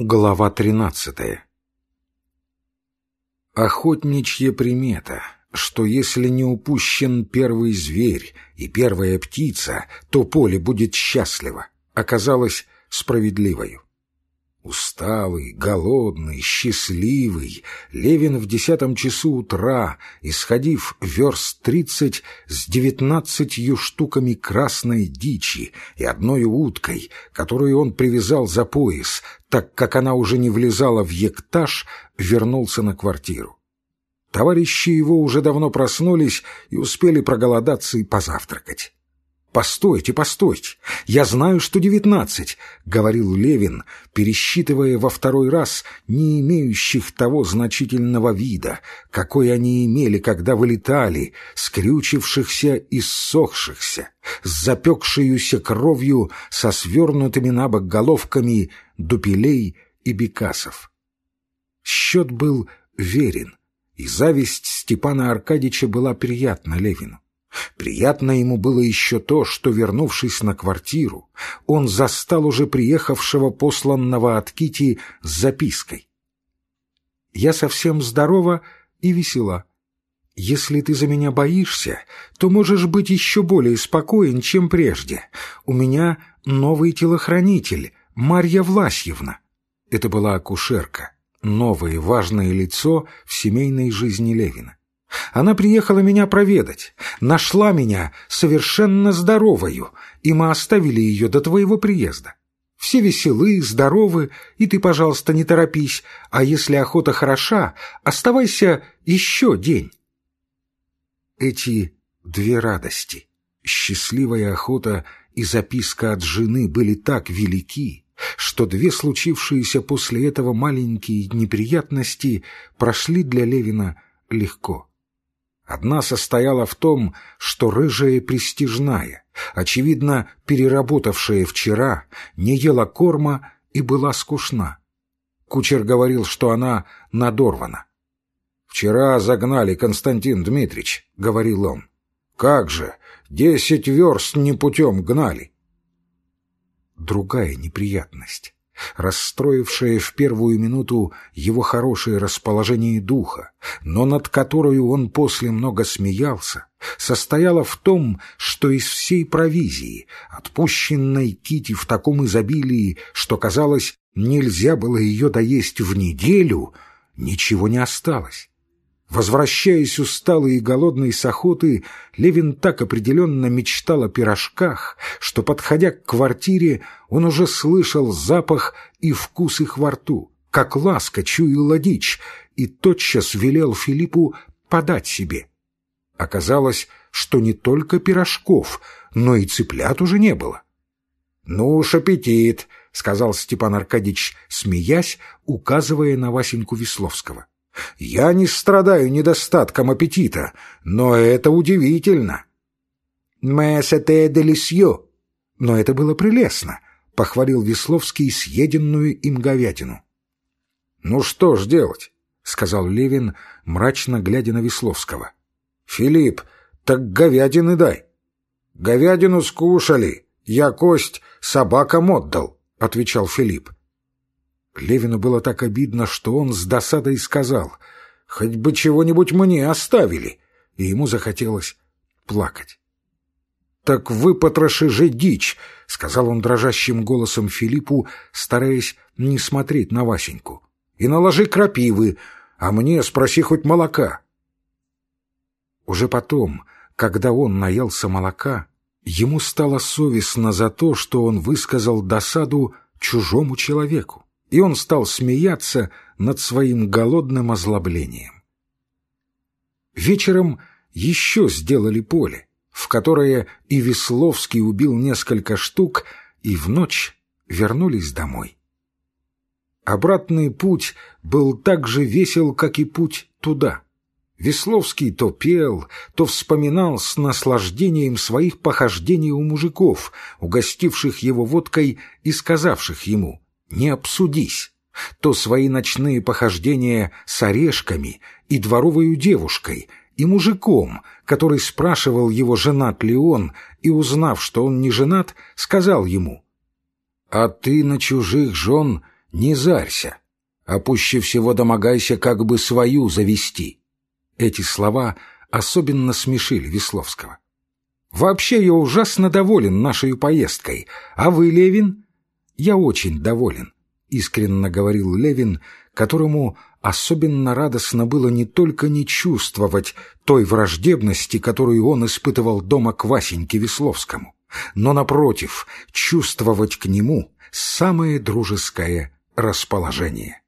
Глава тринадцатая Охотничья примета, что если не упущен первый зверь и первая птица, то поле будет счастливо, оказалась справедливою. Усталый, голодный, счастливый, Левин в десятом часу утра, исходив верст тридцать с девятнадцатью штуками красной дичи и одной уткой, которую он привязал за пояс, так как она уже не влезала в ектаж, вернулся на квартиру. Товарищи его уже давно проснулись и успели проголодаться и позавтракать. «Постойте, постойте! Я знаю, что девятнадцать!» — говорил Левин, пересчитывая во второй раз не имеющих того значительного вида, какой они имели, когда вылетали, скрючившихся и ссохшихся, с запекшеюся кровью, со свернутыми на бок головками дупелей и бекасов. Счет был верен, и зависть Степана Аркадьича была приятна Левину. Приятно ему было еще то, что, вернувшись на квартиру, он застал уже приехавшего посланного от Кити с запиской. «Я совсем здорова и весела. Если ты за меня боишься, то можешь быть еще более спокоен, чем прежде. У меня новый телохранитель, Марья Власьевна». Это была акушерка, новое важное лицо в семейной жизни Левина. Она приехала меня проведать, нашла меня совершенно здоровою, и мы оставили ее до твоего приезда. Все веселы, здоровы, и ты, пожалуйста, не торопись, а если охота хороша, оставайся еще день. Эти две радости, счастливая охота и записка от жены были так велики, что две случившиеся после этого маленькие неприятности прошли для Левина легко. Одна состояла в том, что рыжая престижная, очевидно, переработавшая вчера, не ела корма и была скучна. Кучер говорил, что она надорвана. «Вчера загнали, Константин Дмитрич», — говорил он. «Как же, десять верст не путем гнали». Другая неприятность расстроившая в первую минуту его хорошее расположение духа, но над которой он после много смеялся, состояла в том, что из всей провизии, отпущенной Кити в таком изобилии, что, казалось, нельзя было ее доесть в неделю, ничего не осталось. Возвращаясь усталый и голодный с охоты, Левин так определенно мечтал о пирожках, что, подходя к квартире, он уже слышал запах и вкус их во рту, как ласка чуяла дичь, и тотчас велел Филиппу подать себе. Оказалось, что не только пирожков, но и цыплят уже не было. «Ну уж аппетит!» — сказал Степан Аркадьевич, смеясь, указывая на Васеньку Весловского. Я не страдаю недостатком аппетита, но это удивительно. «Mais c'était délicieux!» Но это было прелестно, — похвалил Весловский съеденную им говядину. «Ну что ж делать?» — сказал Левин, мрачно глядя на Весловского. «Филипп, так говядины дай». «Говядину скушали, я кость собакам отдал», — отвечал Филипп. Левину было так обидно, что он с досадой сказал, «Хоть бы чего-нибудь мне оставили!» И ему захотелось плакать. «Так выпотроши же дичь!» — сказал он дрожащим голосом Филиппу, стараясь не смотреть на Васеньку. «И наложи крапивы, а мне спроси хоть молока». Уже потом, когда он наелся молока, ему стало совестно за то, что он высказал досаду чужому человеку и он стал смеяться над своим голодным озлоблением. Вечером еще сделали поле, в которое и Весловский убил несколько штук, и в ночь вернулись домой. Обратный путь был так же весел, как и путь туда. Весловский то пел, то вспоминал с наслаждением своих похождений у мужиков, угостивших его водкой и сказавших ему — не обсудись, то свои ночные похождения с орешками и дворовой девушкой, и мужиком, который спрашивал его, женат ли он, и, узнав, что он не женат, сказал ему, «А ты на чужих жен не зарься, а пуще всего домогайся как бы свою завести. Эти слова особенно смешили Весловского. Вообще я ужасно доволен нашей поездкой. А вы, Левин? Я очень доволен, искренне говорил Левин, которому особенно радостно было не только не чувствовать той враждебности, которую он испытывал дома к Васеньке Весловскому, но, напротив, чувствовать к нему самое дружеское расположение.